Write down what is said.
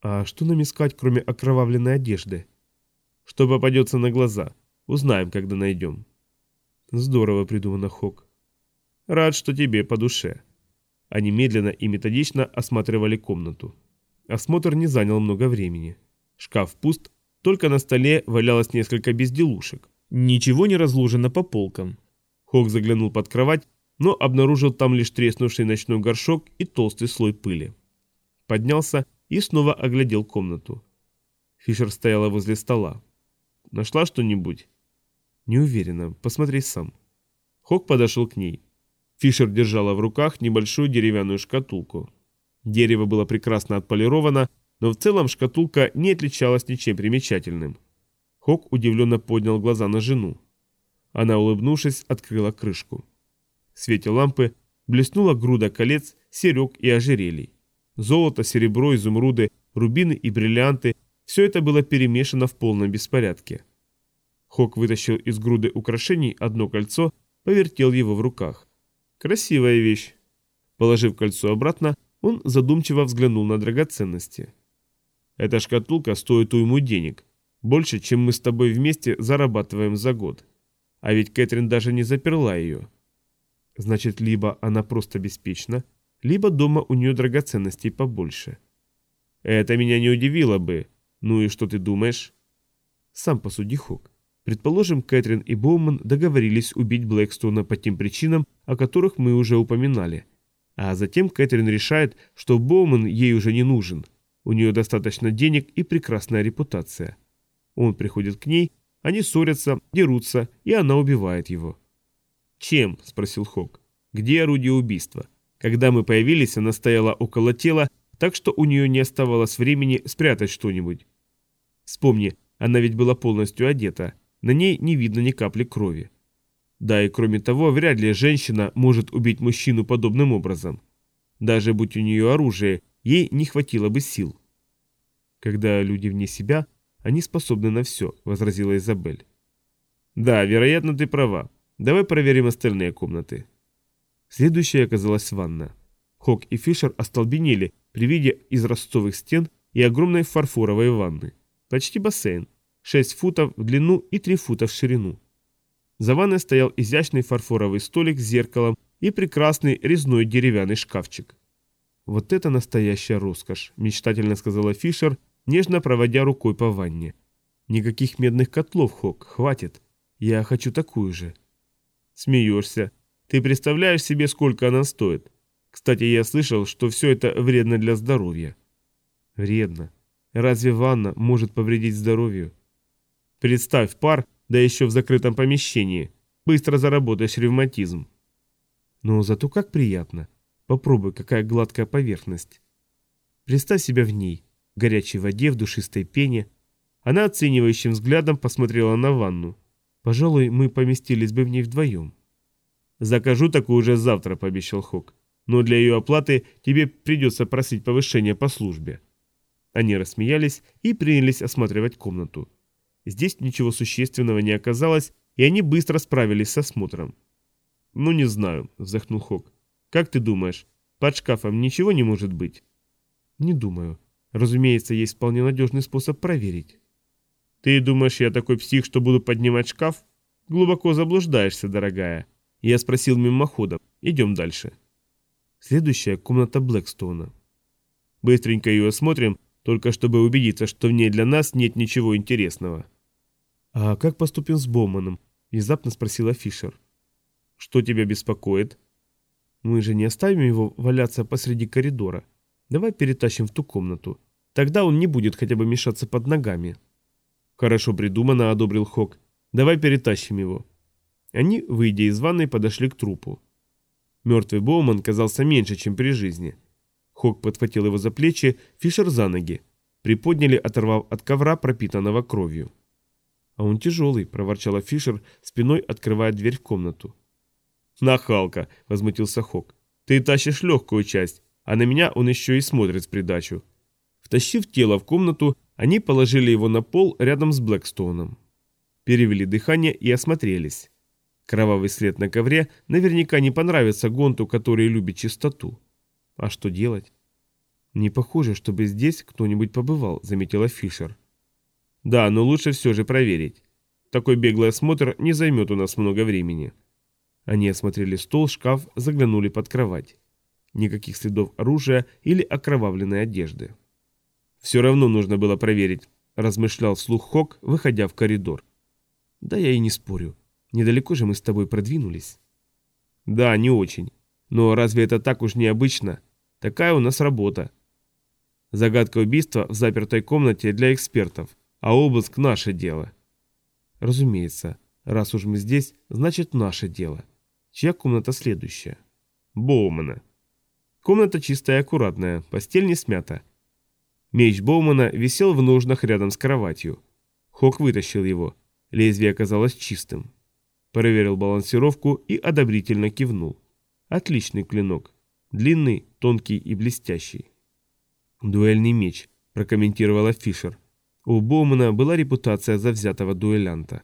А что нам искать, кроме окровавленной одежды? Что попадется на глаза. Узнаем, когда найдем. Здорово придумано, Хок. Рад, что тебе по душе. Они медленно и методично осматривали комнату. Осмотр не занял много времени. Шкаф пуст, только на столе валялось несколько безделушек. Ничего не разложено по полкам. Хок заглянул под кровать, но обнаружил там лишь треснувший ночной горшок и толстый слой пыли. Поднялся и снова оглядел комнату. Фишер стояла возле стола. «Нашла что-нибудь?» «Не уверена. Посмотри сам». Хок подошел к ней. Фишер держала в руках небольшую деревянную шкатулку. Дерево было прекрасно отполировано, но в целом шкатулка не отличалась ничем примечательным. Хок удивленно поднял глаза на жену. Она, улыбнувшись, открыла крышку. В свете лампы блеснула груда колец, серег и ожерелий. Золото, серебро, изумруды, рубины и бриллианты – все это было перемешано в полном беспорядке. Хок вытащил из груды украшений одно кольцо, повертел его в руках. Красивая вещь. Положив кольцо обратно, он задумчиво взглянул на драгоценности. Эта шкатулка стоит уйму денег. Больше, чем мы с тобой вместе зарабатываем за год. А ведь Кэтрин даже не заперла ее. Значит, либо она просто беспечна, либо дома у нее драгоценностей побольше. Это меня не удивило бы. Ну и что ты думаешь? Сам посуди, Хок. Предположим, Кэтрин и Боуман договорились убить Блэкстона по тем причинам, о которых мы уже упоминали. А затем Кэтрин решает, что Боуман ей уже не нужен. У нее достаточно денег и прекрасная репутация. Он приходит к ней, они ссорятся, дерутся, и она убивает его. «Чем?» – спросил Хок. «Где орудие убийства?» Когда мы появились, она стояла около тела, так что у нее не оставалось времени спрятать что-нибудь. Вспомни, она ведь была полностью одета, на ней не видно ни капли крови. Да и кроме того, вряд ли женщина может убить мужчину подобным образом. Даже будь у нее оружие, ей не хватило бы сил. Когда люди вне себя, они способны на все, возразила Изабель. Да, вероятно, ты права. Давай проверим остальные комнаты. Следующая оказалась ванна. Хок и Фишер остолбенели при виде изразцовых стен и огромной фарфоровой ванны. Почти бассейн. 6 футов в длину и 3 фута в ширину. За ванной стоял изящный фарфоровый столик с зеркалом и прекрасный резной деревянный шкафчик. «Вот это настоящая роскошь», – мечтательно сказала Фишер, нежно проводя рукой по ванне. «Никаких медных котлов, Хок, хватит. Я хочу такую же». «Смеешься. Ты представляешь себе, сколько она стоит? Кстати, я слышал, что все это вредно для здоровья». «Вредно. Разве ванна может повредить здоровью?» «Представь пар, да еще в закрытом помещении. Быстро заработаешь ревматизм». «Но зато как приятно. Попробуй, какая гладкая поверхность. Представь себя в ней, в горячей воде, в душистой пене. Она оценивающим взглядом посмотрела на ванну. Пожалуй, мы поместились бы в ней вдвоем. «Закажу такую уже завтра», — пообещал Хок. «Но для ее оплаты тебе придется просить повышения по службе». Они рассмеялись и принялись осматривать комнату. Здесь ничего существенного не оказалось, и они быстро справились с осмотром. «Ну, не знаю», — вздохнул Хок. Как ты думаешь, под шкафом ничего не может быть? Не думаю. Разумеется, есть вполне надежный способ проверить. Ты думаешь, я такой псих, что буду поднимать шкаф? Глубоко заблуждаешься, дорогая. Я спросил мимоходом. Идем дальше. Следующая комната Блэкстоуна. Быстренько ее осмотрим, только чтобы убедиться, что в ней для нас нет ничего интересного. «А как поступим с Боуманом?» – внезапно спросила Фишер. «Что тебя беспокоит?» Мы же не оставим его валяться посреди коридора. Давай перетащим в ту комнату. Тогда он не будет хотя бы мешаться под ногами. Хорошо придумано, одобрил Хок. Давай перетащим его. Они, выйдя из ванной, подошли к трупу. Мертвый Боуман казался меньше, чем при жизни. Хок подхватил его за плечи, Фишер за ноги. Приподняли, оторвав от ковра, пропитанного кровью. «А он тяжелый», — проворчала Фишер, спиной открывая дверь в комнату. «Нахалка!» – возмутился Хок. «Ты тащишь легкую часть, а на меня он еще и смотрит с придачу». Втащив тело в комнату, они положили его на пол рядом с Блэкстоуном. Перевели дыхание и осмотрелись. Кровавый след на ковре наверняка не понравится Гонту, который любит чистоту. А что делать? «Не похоже, чтобы здесь кто-нибудь побывал», — заметила Фишер. «Да, но лучше все же проверить. Такой беглый осмотр не займет у нас много времени». Они осмотрели стол, шкаф, заглянули под кровать. Никаких следов оружия или окровавленной одежды. «Все равно нужно было проверить», – размышлял вслух Хок, выходя в коридор. «Да я и не спорю. Недалеко же мы с тобой продвинулись». «Да, не очень. Но разве это так уж необычно? Такая у нас работа. Загадка убийства в запертой комнате для экспертов, а обыск – наше дело». «Разумеется. Раз уж мы здесь, значит наше дело. Чья комната следующая?» «Боумана». Комната чистая и аккуратная, постель не смята. Меч Боумана висел в ножнах рядом с кроватью. Хок вытащил его. Лезвие оказалось чистым. Проверил балансировку и одобрительно кивнул. Отличный клинок. Длинный, тонкий и блестящий. «Дуэльный меч», – прокомментировала Фишер. У Боумана была репутация завзятого дуэлянта.